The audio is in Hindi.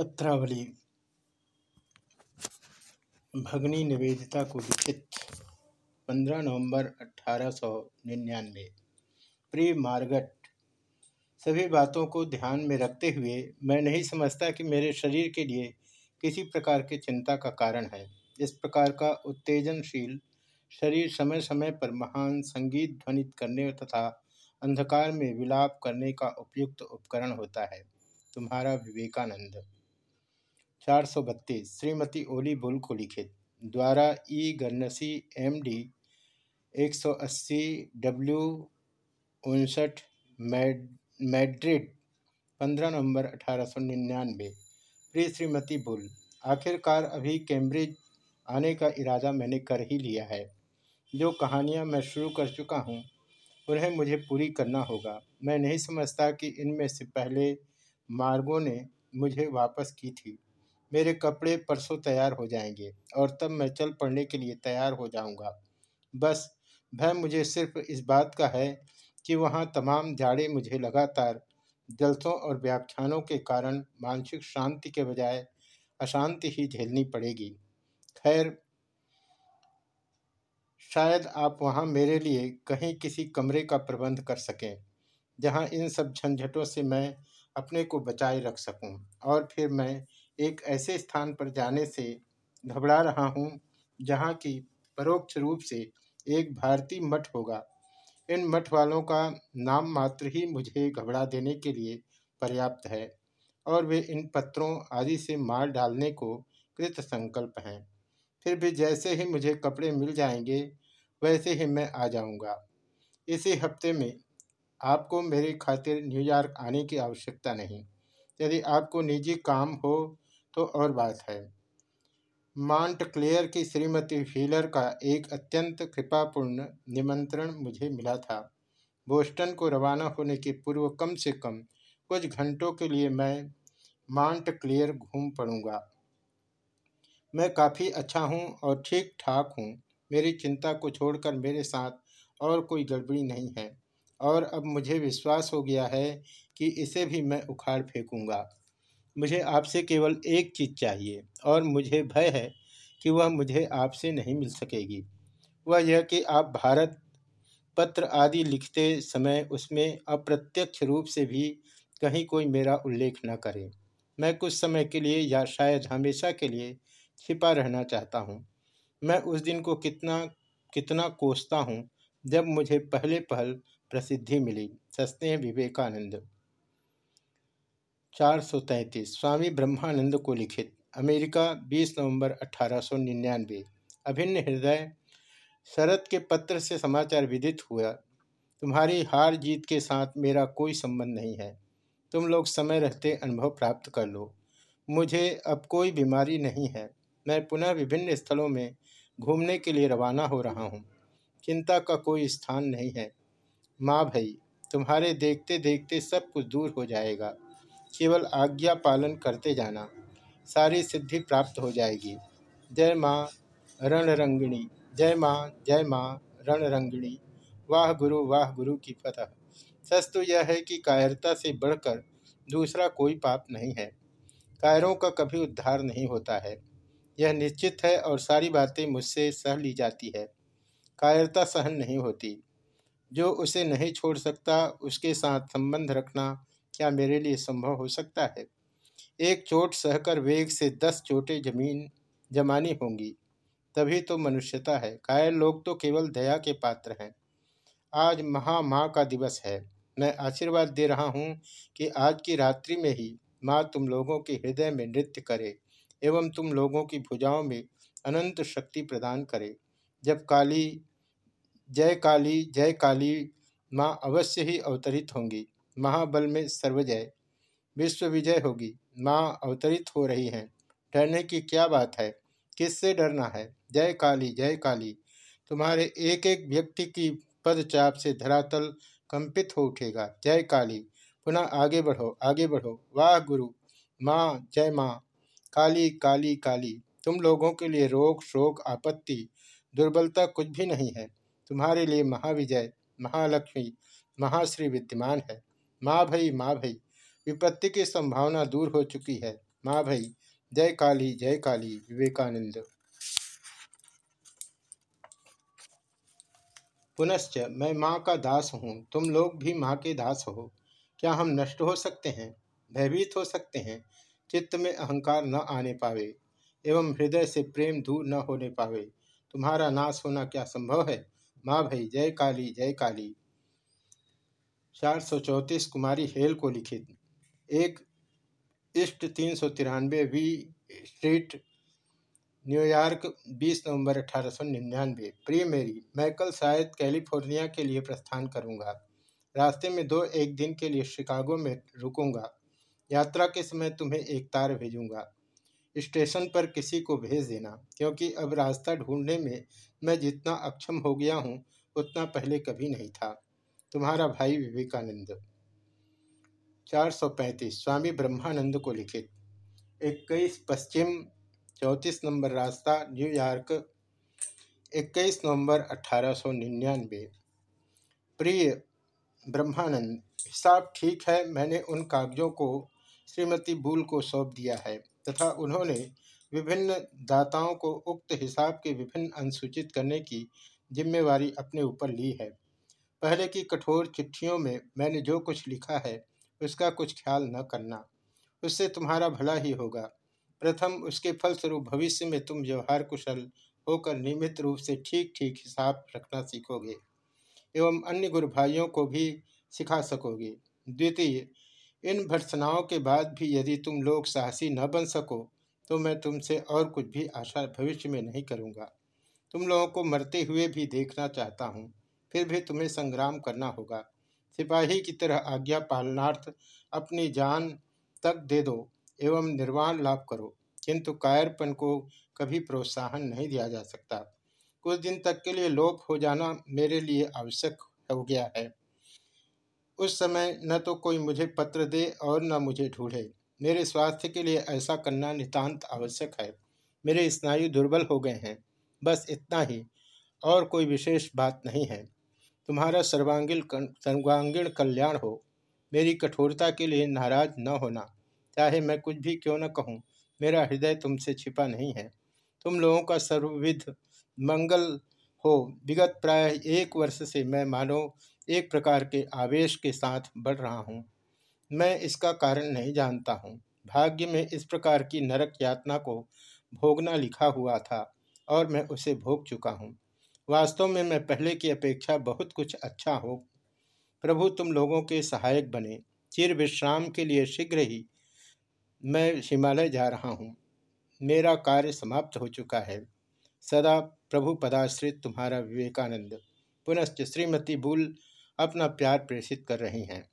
पत्रावली। भगनी निवेदिता को लिखित 15 नवंबर अठारह प्रिय मार्गट, सभी बातों को ध्यान में रखते हुए मैं नहीं समझता कि मेरे शरीर के लिए किसी प्रकार की चिंता का कारण है। इस प्रकार का उत्तेजनशील शरीर समय समय पर महान संगीत ध्वनित करने तथा अंधकार में विलाप करने का उपयुक्त उपकरण होता है। तुम्हारा विवेकानंद। चार सौ बत्तीस, श्रीमती ओली बुल को लिखित द्वारा ई गन्नसी एम डी, एक सौ अस्सी, डब्ल्यू उनसठ मैड्रिड, पंद्रह नवंबर अठारह सौ निन्यानवे। प्रिय श्रीमती बुल, आखिरकार अभी कैम्ब्रिज आने का इरादा मैंने कर ही लिया है। जो कहानियाँ मैं शुरू कर चुका हूँ, उन्हें मुझे पूरी करना होगा। मैं नहीं समझता कि इनमें से पहले मार्गों ने मुझे वापस की थी। मेरे कपड़े परसों तैयार हो जाएँगे और तब मैं चल पड़ने के लिए तैयार हो जाऊँगा। बस, भय मुझे सिर्फ़ इस बात का है कि वहाँ तमाम जाड़े मुझे लगातार जलसों और व्याख्यानों के कारण मानसिक शांति के बजाय अशांति ही झेलनी पड़ेगी। खैर, शायद आप वहाँ मेरे लिए कहीं किसी कमरे का प्रबंध कर सकें, जहाँ इन सब झंझटों से मैं अपने को बचाए रख सकूँ और फिर मैं एक ऐसे स्थान पर जाने से घबरा रहा हूँ, जहाँ की परोक्ष रूप से एक भारतीय मठ होगा। इन मठ वालों का नाम मात्र ही मुझे घबरा देने के लिए पर्याप्त है, और वे इन पत्रों आदि से मार डालने को कृत संकल्प हैं। फिर भी जैसे ही मुझे कपड़े मिल जाएँगे, वैसे ही मैं आ जाऊँगा। इसी हफ़्ते में आपको मेरी खातिर न्यूयॉर्क आने की आवश्यकता नहीं। यदि आपको निजी काम हो तो और बात है। माउंट क्लेयर की श्रीमती व्हीलर का एक अत्यंत कृपापूर्ण निमंत्रण मुझे मिला था। बोस्टन को रवाना होने के पूर्व कम से कम कुछ घंटों के लिए मैं माउंट क्लियर घूम पड़ूँगा। मैं काफ़ी अच्छा हूँ और ठीक ठाक हूँ। मेरी चिंता को छोड़कर मेरे साथ और कोई गड़बड़ी नहीं है। और अब मुझे विश्वास हो गया है कि इसे भी मैं उखाड़ फेंकूँगा। मुझे आपसे केवल एक चीज़ चाहिए और मुझे भय है कि वह मुझे आपसे नहीं मिल सकेगी। वह यह कि आप भारत पत्र आदि लिखते समय उसमें अप्रत्यक्ष रूप से भी कहीं कोई मेरा उल्लेख न करे। मैं कुछ समय के लिए या शायद हमेशा के लिए छिपा रहना चाहता हूँ। मैं उस दिन को कितना कितना कोसता हूँ जब मुझे पहले पहल प्रसिद्धि मिली, सस्ते हैं विवेकानंद। चार सौ तैंतीस, स्वामी ब्रह्मानंद को लिखित, अमेरिका 20 नवंबर अठारह सौ निन्यानवे। अभिन्न हृदय, शरद के पत्र से समाचार विदित हुआ, तुम्हारी हार जीत के साथ मेरा कोई संबंध नहीं है। तुम लोग समय रहते अनुभव प्राप्त कर लो। मुझे अब कोई बीमारी नहीं है। मैं पुनः विभिन्न स्थलों में घूमने के लिए रवाना हो रहा हूँ। चिंता का कोई स्थान नहीं है। माँ भाई, तुम्हारे देखते देखते सब कुछ दूर हो जाएगा। केवल आज्ञा पालन करते जाना, सारी सिद्धि प्राप्त हो जाएगी। जय माँ रणरंगिणी जय माँ जय माँ रणरंगिणी वाह गुरु वाह गुरु की फतह। सच तो यह है कि कायरता से बढ़कर दूसरा कोई पाप नहीं है। कायरों का कभी उद्धार नहीं होता है। यह निश्चित है और सारी बातें मुझसे सह ली जाती है। कायरता सहन नहीं होती। जो उसे नहीं छोड़ सकता, उसके साथ संबंध रखना क्या मेरे लिए संभव हो सकता है? एक चोट सहकर वेग से दस चोटें ज़मीन, जमानी होंगी, तभी तो मनुष्यता है। कायर लोग तो केवल दया के पात्र हैं। आज महा माँ का दिवस है। मैं आशीर्वाद दे रहा हूँ कि आज की रात्रि में ही माँ तुम लोगों के हृदय में नृत्य करे एवं तुम लोगों की भुजाओं में अनंत शक्ति प्रदान करे। जब काली, जय काली जय काली माँ अवश्य ही अवतरित होंगी। महाबल में सर्वजय। विश्व विजय होगी। माँ अवतरित हो रही हैं। डरने की क्या बात है? किससे डरना है? जय काली जय काली। तुम्हारे एक एक व्यक्ति की पदचाप से धरातल कंपित हो उठेगा। जय काली। पुनः आगे बढ़ो आगे बढ़ो। वाह गुरु। माँ, जय माँ। काली काली काली। तुम लोगों के लिए रोग, शोक, आपत्ति, दुर्बलता कुछ भी नहीं है। तुम्हारे लिए महाविजय, महालक्ष्मी, महाश्री विद्यमान है। माँ भई माँ भई, विपत्ति की संभावना दूर हो चुकी है। माँ भई, जय काली जय काली, विवेकानंद। पुनश्च, मैं माँ का दास हूँ, तुम लोग भी माँ के दास हो। क्या हम नष्ट हो सकते हैं? भयभीत हो सकते हैं। चित्त में अहंकार न आने पावे, एवं हृदय से प्रेम दूर न होने पावे। तुम्हारा नाश होना क्या संभव है? माँ भाई, जय काली जय काली। चार सौ चौंतीस कुमारी हेल को लिखित एक इष्ट तीन सौ तिरानवे वी स्ट्रीट न्यूयॉर्क 20 नवंबर अठारह सौ निन्यानवे। प्रिय मेरी, मैं कल शायद कैलिफ़ोर्निया के लिए प्रस्थान करूँगा। रास्ते में दो एक दिन के लिए शिकागो में रुकूँगा। यात्रा के समय तुम्हें एक तार भेजूँगा। स्टेशन पर किसी को भेज देना, क्योंकि अब रास्ता ढूँढने में मैं जितना अक्षम हो गया हूँ, उतना पहले कभी नहीं था। तुम्हारा भाई विवेकानंद। 435 स्वामी ब्रह्मानंद को लिखित। 21 पश्चिम 34 नंबर रास्ता न्यूयॉर्क 21 नवंबर अठारह सौ निन्यानबे प्रिय ब्रह्मानंद, हिसाब ठीक है, मैंने उन कागजों को श्रीमती बूल को सौंप दिया है, तथा उन्होंने विभिन्न दाताओं को उक्त हिसाब के विभिन्न अनुसूचित करने की जिम्मेवारी अपने ऊपर ली है। पहले की कठोर चिट्ठियों में मैंने जो कुछ लिखा है, उसका कुछ ख्याल न करना। उससे तुम्हारा भला ही होगा। प्रथम उसके फलस्वरूप भविष्य में तुम व्यवहार कुशल होकर नियमित रूप से ठीक ठीक हिसाब रखना सीखोगे एवं अन्य गुरु भाइयों को भी सिखा सकोगे। द्वितीय, इन भर्सनाओं के बाद भी यदि तुम लोग साहसी न बन सको तो मैं तुमसे और कुछ भी आशा भविष्य में नहीं करूँगा। तुम लोगों को मरते हुए भी देखना चाहता हूँ। फिर भी तुम्हें संग्राम करना होगा। सिपाही की तरह आज्ञा पालनार्थ अपनी जान तक दे दो एवं निर्वाण लाभ करो, किंतु कायरपन को कभी प्रोत्साहन नहीं दिया जा सकता। कुछ दिन तक के लिए लोप हो जाना मेरे लिए आवश्यक हो गया है। उस समय न तो कोई मुझे पत्र दे और न मुझे ढूंढे। मेरे स्वास्थ्य के लिए ऐसा करना नितांत आवश्यक है। मेरे स्नायु दुर्बल हो गए हैं। बस इतना ही, और कोई विशेष बात नहीं है। तुम्हारा सर्वांगीण सर्वांगीण कल्याण हो। मेरी कठोरता के लिए नाराज़ न होना। चाहे मैं कुछ भी क्यों न कहूँ, मेरा हृदय तुमसे छिपा नहीं है। तुम लोगों का सर्वविध मंगल हो। विगत प्राय एक वर्ष से मैं मानो एक प्रकार के आवेश के साथ बढ़ रहा हूँ। मैं इसका कारण नहीं जानता हूँ। भाग्य में इस प्रकार की नरक यातना को भोगना लिखा हुआ था और मैं उसे भोग चुका हूँ। वास्तव में मैं पहले की अपेक्षा बहुत कुछ अच्छा हो। प्रभु, तुम लोगों के सहायक बने। चिर विश्राम के लिए शीघ्र ही मैं हिमालय जा रहा हूँ। मेरा कार्य समाप्त हो चुका है। सदा प्रभु पदाश्रित तुम्हारा विवेकानंद। पुनश्च श्रीमती बुल अपना प्यार प्रेषित कर रही हैं।